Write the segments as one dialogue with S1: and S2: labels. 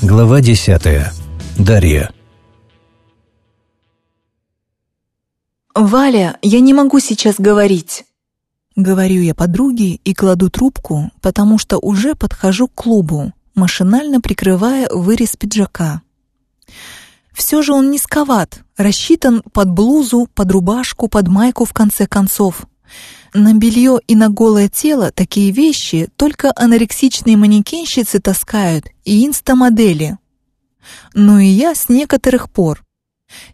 S1: Глава 10. Дарья.
S2: «Валя, я не могу сейчас говорить!» Говорю я подруге и кладу трубку, потому что уже подхожу к клубу, машинально прикрывая вырез пиджака. Все же он низковат, рассчитан под блузу, под рубашку, под майку в конце концов. На белье и на голое тело такие вещи только анорексичные манекенщицы таскают и инстамодели. Ну и я с некоторых пор.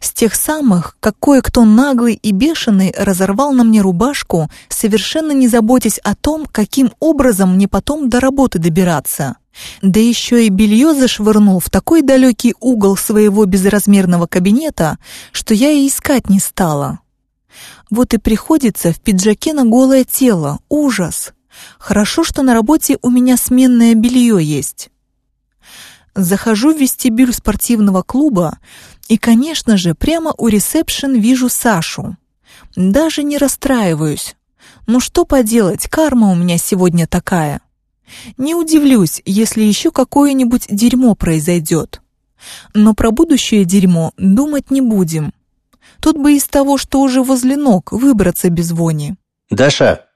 S2: С тех самых, как кое-кто наглый и бешеный разорвал на мне рубашку, совершенно не заботясь о том, каким образом мне потом до работы добираться. Да еще и белье зашвырнул в такой далекий угол своего безразмерного кабинета, что я и искать не стала. Вот и приходится в пиджаке на голое тело. Ужас! Хорошо, что на работе у меня сменное белье есть. Захожу в вестибюль спортивного клуба и, конечно же, прямо у ресепшн вижу Сашу. Даже не расстраиваюсь. Ну что поделать, карма у меня сегодня такая. Не удивлюсь, если еще какое-нибудь дерьмо произойдет. Но про будущее дерьмо думать не будем. Тут бы из того, что уже возле ног, выбраться без вони.
S1: «Даша!»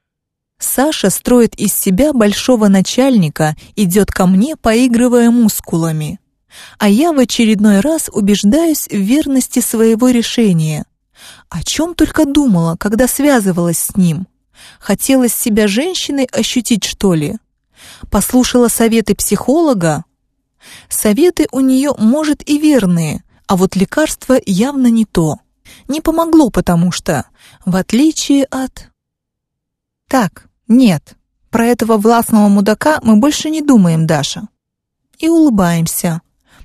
S2: Саша строит из себя большого начальника, идет ко мне, поигрывая мускулами. А я в очередной раз убеждаюсь в верности своего решения. О чем только думала, когда связывалась с ним. Хотелось себя женщиной ощутить, что ли? Послушала советы психолога? Советы у нее, может, и верные, а вот лекарство явно не то. Не помогло, потому что, в отличие от... Так, нет, про этого властного мудака мы больше не думаем, Даша. И улыбаемся.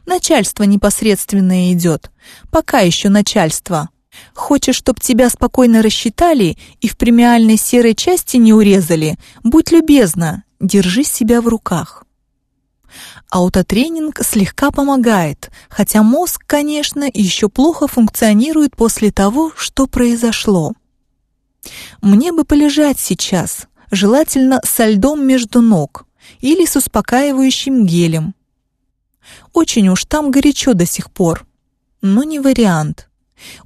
S2: Начальство непосредственное идет. Пока еще начальство. Хочешь, чтоб тебя спокойно рассчитали и в премиальной серой части не урезали? Будь любезна, держи себя в руках. Аутотренинг слегка помогает, хотя мозг, конечно, еще плохо функционирует после того, что произошло. Мне бы полежать сейчас, желательно со льдом между ног или с успокаивающим гелем. Очень уж там горячо до сих пор, но не вариант.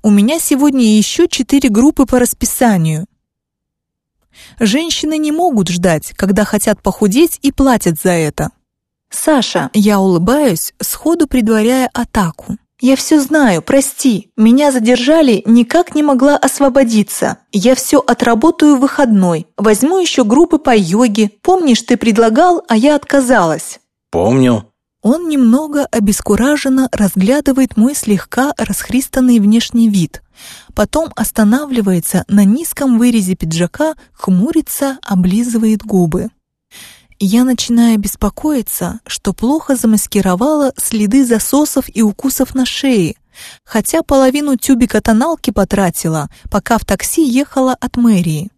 S2: У меня сегодня еще четыре группы по расписанию. Женщины не могут ждать, когда хотят похудеть и платят за это. «Саша!» Я улыбаюсь, сходу предваряя атаку. «Я все знаю, прости. Меня задержали, никак не могла освободиться. Я все отработаю в выходной. Возьму еще группы по йоге. Помнишь, ты предлагал, а я отказалась?»
S1: «Помню».
S2: Он немного обескураженно разглядывает мой слегка расхристанный внешний вид. Потом останавливается на низком вырезе пиджака, хмурится, облизывает губы. Я начинаю беспокоиться, что плохо замаскировала следы засосов и укусов на шее, хотя половину тюбика тоналки потратила, пока в такси ехала от мэрии.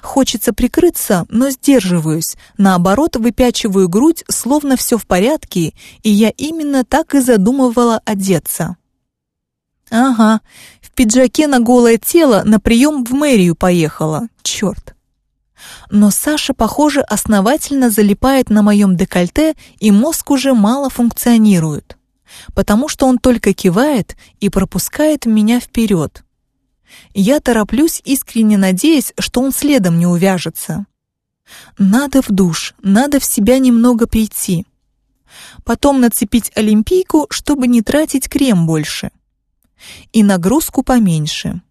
S2: Хочется прикрыться, но сдерживаюсь, наоборот выпячиваю грудь, словно все в порядке, и я именно так и задумывала одеться. Ага, в пиджаке на голое тело на прием в мэрию поехала, черт. Но Саша, похоже, основательно залипает на моем декольте, и мозг уже мало функционирует, потому что он только кивает и пропускает меня вперед. Я тороплюсь, искренне надеясь, что он следом не увяжется. Надо в душ, надо в себя немного прийти. Потом нацепить олимпийку, чтобы не тратить крем больше. И нагрузку поменьше.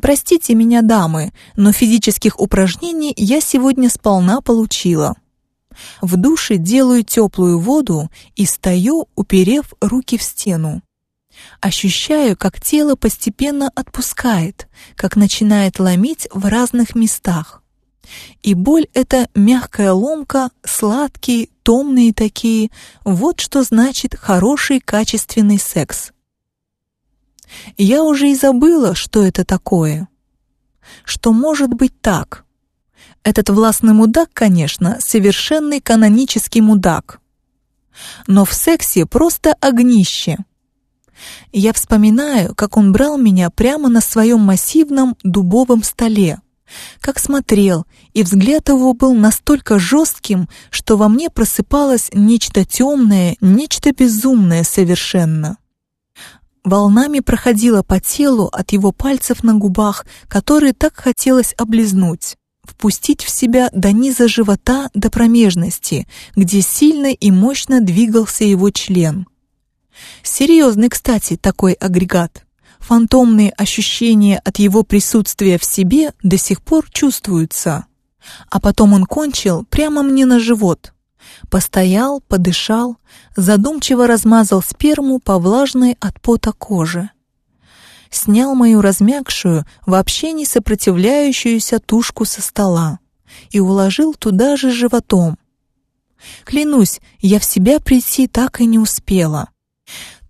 S2: Простите меня, дамы, но физических упражнений я сегодня сполна получила. В душе делаю теплую воду и стою, уперев руки в стену. Ощущаю, как тело постепенно отпускает, как начинает ломить в разных местах. И боль эта мягкая ломка, сладкие, томные такие, вот что значит хороший качественный секс. Я уже и забыла, что это такое. Что может быть так? Этот властный мудак, конечно, совершенный канонический мудак. Но в сексе просто огнище. Я вспоминаю, как он брал меня прямо на своем массивном дубовом столе, Как смотрел, и взгляд его был настолько жестким, что во мне просыпалось нечто темное, нечто безумное совершенно. Волнами проходило по телу от его пальцев на губах, которые так хотелось облизнуть впустить в себя до низа живота до промежности, где сильно и мощно двигался его член. Серьезный, кстати, такой агрегат. Фантомные ощущения от его присутствия в себе до сих пор чувствуются. А потом он кончил прямо мне на живот. Постоял, подышал, задумчиво размазал сперму по влажной от пота коже. Снял мою размягшую, вообще не сопротивляющуюся тушку со стола и уложил туда же животом. Клянусь, я в себя прийти так и не успела.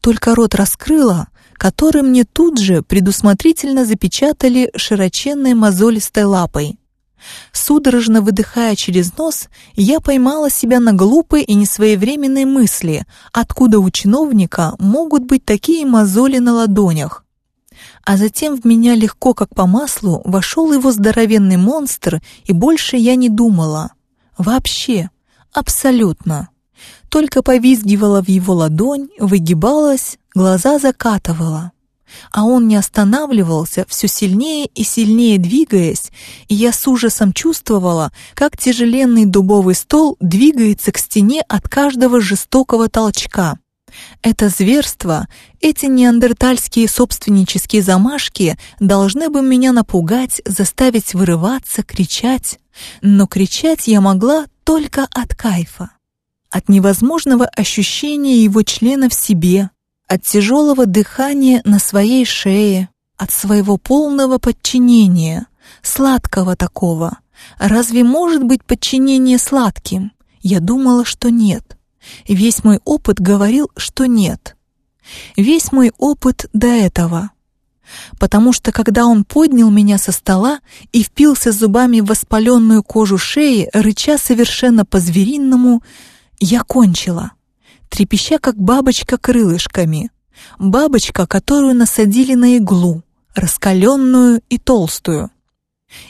S2: Только рот раскрыла, который мне тут же предусмотрительно запечатали широченной мозолистой лапой. Судорожно выдыхая через нос, я поймала себя на глупой и несвоевременной мысли, откуда у чиновника могут быть такие мозоли на ладонях. А затем в меня легко, как по маслу, вошел его здоровенный монстр, и больше я не думала. Вообще, абсолютно только повизгивала в его ладонь, выгибалась, глаза закатывала. А он не останавливался, все сильнее и сильнее двигаясь, и я с ужасом чувствовала, как тяжеленный дубовый стол двигается к стене от каждого жестокого толчка. Это зверство, эти неандертальские собственнические замашки должны бы меня напугать, заставить вырываться, кричать. Но кричать я могла только от кайфа от невозможного ощущения его члена в себе, от тяжелого дыхания на своей шее, от своего полного подчинения, сладкого такого. Разве может быть подчинение сладким? Я думала, что нет. Весь мой опыт говорил, что нет. Весь мой опыт до этого. Потому что когда он поднял меня со стола и впился зубами в воспаленную кожу шеи, рыча совершенно по-звериному, я кончила, трепеща, как бабочка крылышками. Бабочка, которую насадили на иглу, раскаленную и толстую.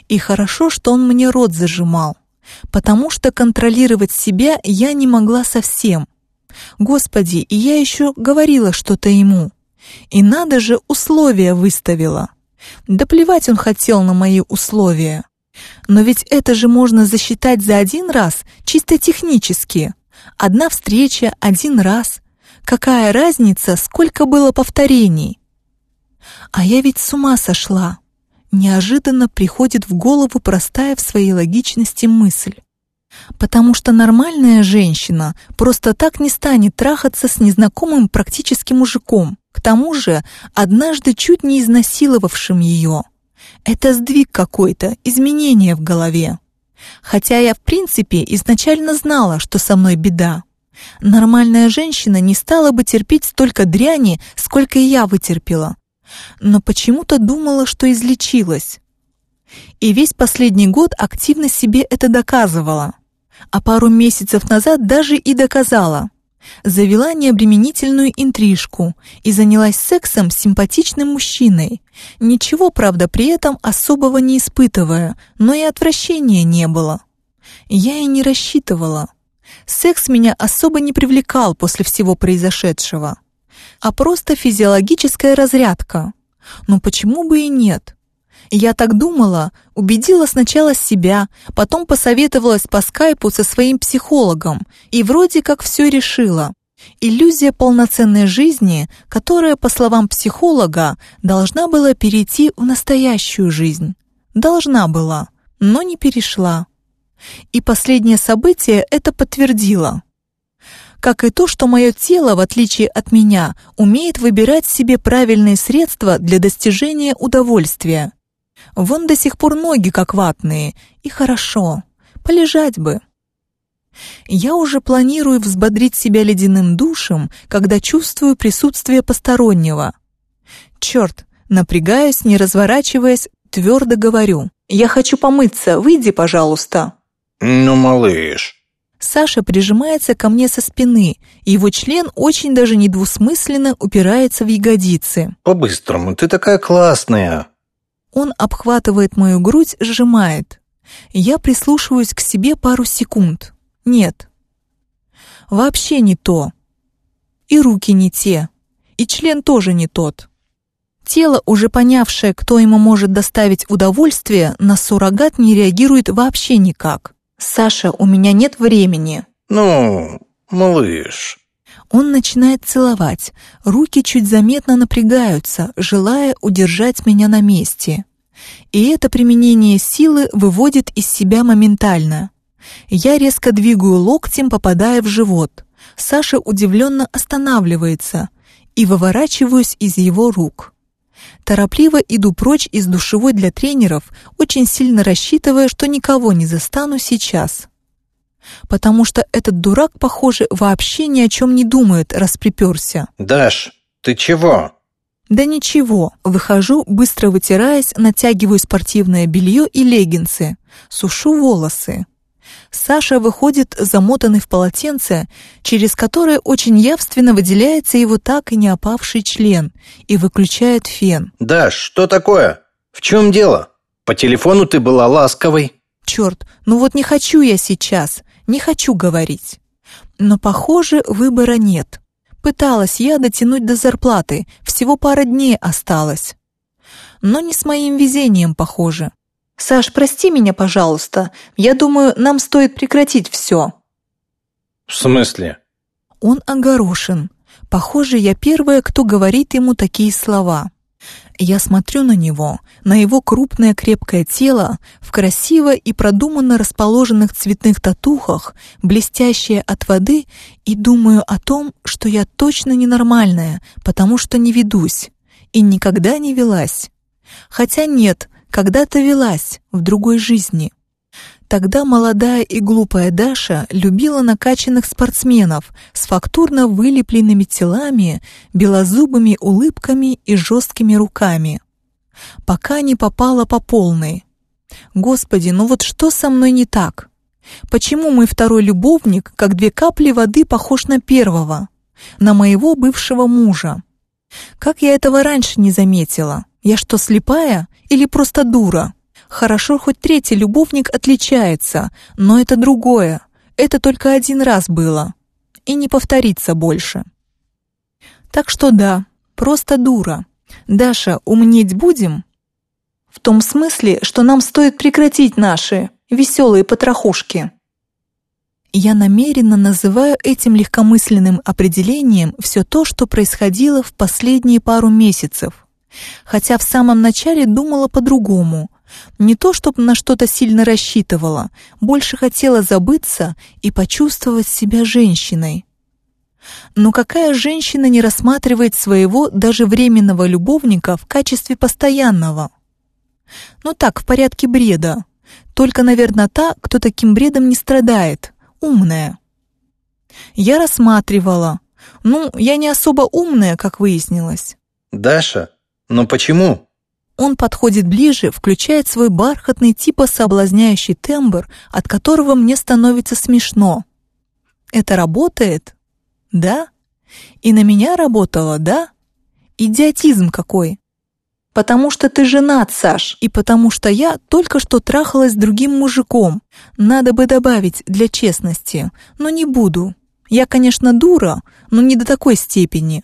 S2: И хорошо, что он мне рот зажимал, потому что контролировать себя я не могла совсем. Господи, и я еще говорила что-то ему. И надо же, условия выставила. Да плевать он хотел на мои условия. Но ведь это же можно засчитать за один раз, чисто технически. Одна встреча, один раз. Какая разница, сколько было повторений? А я ведь с ума сошла. Неожиданно приходит в голову простая в своей логичности мысль. Потому что нормальная женщина просто так не станет трахаться с незнакомым практически мужиком, к тому же однажды чуть не изнасиловавшим ее. Это сдвиг какой-то, изменение в голове. Хотя я, в принципе, изначально знала, что со мной беда. Нормальная женщина не стала бы терпеть столько дряни, сколько и я вытерпела. Но почему-то думала, что излечилась. И весь последний год активно себе это доказывала. А пару месяцев назад даже и доказала завела необременительную интрижку и занялась сексом с симпатичным мужчиной. Ничего, правда, при этом особого не испытывая, но и отвращения не было. Я и не рассчитывала. Секс меня особо не привлекал после всего произошедшего, а просто физиологическая разрядка. Но почему бы и нет? Я так думала, убедила сначала себя, потом посоветовалась по скайпу со своим психологом и вроде как все решила. Иллюзия полноценной жизни, которая, по словам психолога, должна была перейти в настоящую жизнь. Должна была, но не перешла. И последнее событие это подтвердило. Как и то, что мое тело, в отличие от меня, умеет выбирать себе правильные средства для достижения удовольствия. Вон до сих пор ноги как ватные, и хорошо, полежать бы. Я уже планирую взбодрить себя ледяным душем, когда чувствую присутствие постороннего. Черт, напрягаюсь, не разворачиваясь, твердо говорю. «Я хочу помыться, выйди, пожалуйста».
S1: «Ну, малыш».
S2: Саша прижимается ко мне со спины, его член очень даже недвусмысленно упирается в ягодицы.
S1: «По-быстрому, ты такая классная».
S2: Он обхватывает мою грудь, сжимает. Я прислушиваюсь к себе пару секунд. Нет. Вообще не то. И руки не те. И член тоже не тот. Тело, уже понявшее, кто ему может доставить удовольствие, на суррогат не реагирует вообще никак. «Саша, у меня нет времени».
S1: Ну, малыш.
S2: Он начинает целовать. Руки чуть заметно напрягаются, желая удержать меня на месте. И это применение силы выводит из себя моментально. Я резко двигаю локтем, попадая в живот. Саша удивленно останавливается и выворачиваюсь из его рук. Торопливо иду прочь из душевой для тренеров, очень сильно рассчитывая, что никого не застану сейчас. Потому что этот дурак, похоже, вообще ни о чем не думает, раз приперся.
S1: Даш, ты чего?
S2: Да ничего, выхожу, быстро вытираясь, натягиваю спортивное белье и леггинсы, сушу волосы. Саша выходит, замотанный в полотенце, через которое очень явственно выделяется его так и не опавший член, и выключает фен.
S1: Даш, что такое? В чем дело? По телефону ты была ласковой.
S2: Черт, ну вот не хочу я сейчас, не хочу говорить. Но, похоже, выбора нет. Пыталась я дотянуть до зарплаты, всего пара дней осталось. Но не с моим везением, похоже. «Саш, прости меня, пожалуйста. Я думаю, нам стоит прекратить все».
S1: В смысле?
S2: Он огорошен. Похоже, я первая, кто говорит ему такие слова. Я смотрю на него, на его крупное крепкое тело, в красиво и продуманно расположенных цветных татухах, блестящее от воды, и думаю о том, что я точно ненормальная, потому что не ведусь. И никогда не велась. Хотя нет, когда-то велась в другой жизни. Тогда молодая и глупая Даша любила накачанных спортсменов с фактурно вылепленными телами, белозубыми улыбками и жесткими руками. Пока не попала по полной. Господи, ну вот что со мной не так? Почему мой второй любовник, как две капли воды, похож на первого? На моего бывшего мужа? Как я этого раньше не заметила? Я что, слепая или просто дура? Хорошо, хоть третий любовник отличается, но это другое. Это только один раз было. И не повторится больше. Так что да, просто дура. Даша, умнеть будем? В том смысле, что нам стоит прекратить наши веселые потрохушки. Я намеренно называю этим легкомысленным определением все то, что происходило в последние пару месяцев хотя в самом начале думала по-другому. Не то, чтобы на что-то сильно рассчитывала, больше хотела забыться и почувствовать себя женщиной. Но какая женщина не рассматривает своего даже временного любовника в качестве постоянного? Ну так, в порядке бреда. Только, наверное, та, кто таким бредом не страдает, умная. Я рассматривала. Ну, я не особо умная, как выяснилось.
S1: Даша, но почему?
S2: Он подходит ближе, включает свой бархатный типа соблазняющий тембр, от которого мне становится смешно. Это работает? Да? И на меня работало, да? Идиотизм какой. Потому что ты женат, Саш, и потому что я только что трахалась с другим мужиком. Надо бы добавить для честности, но не буду. Я, конечно, дура, но не до такой степени.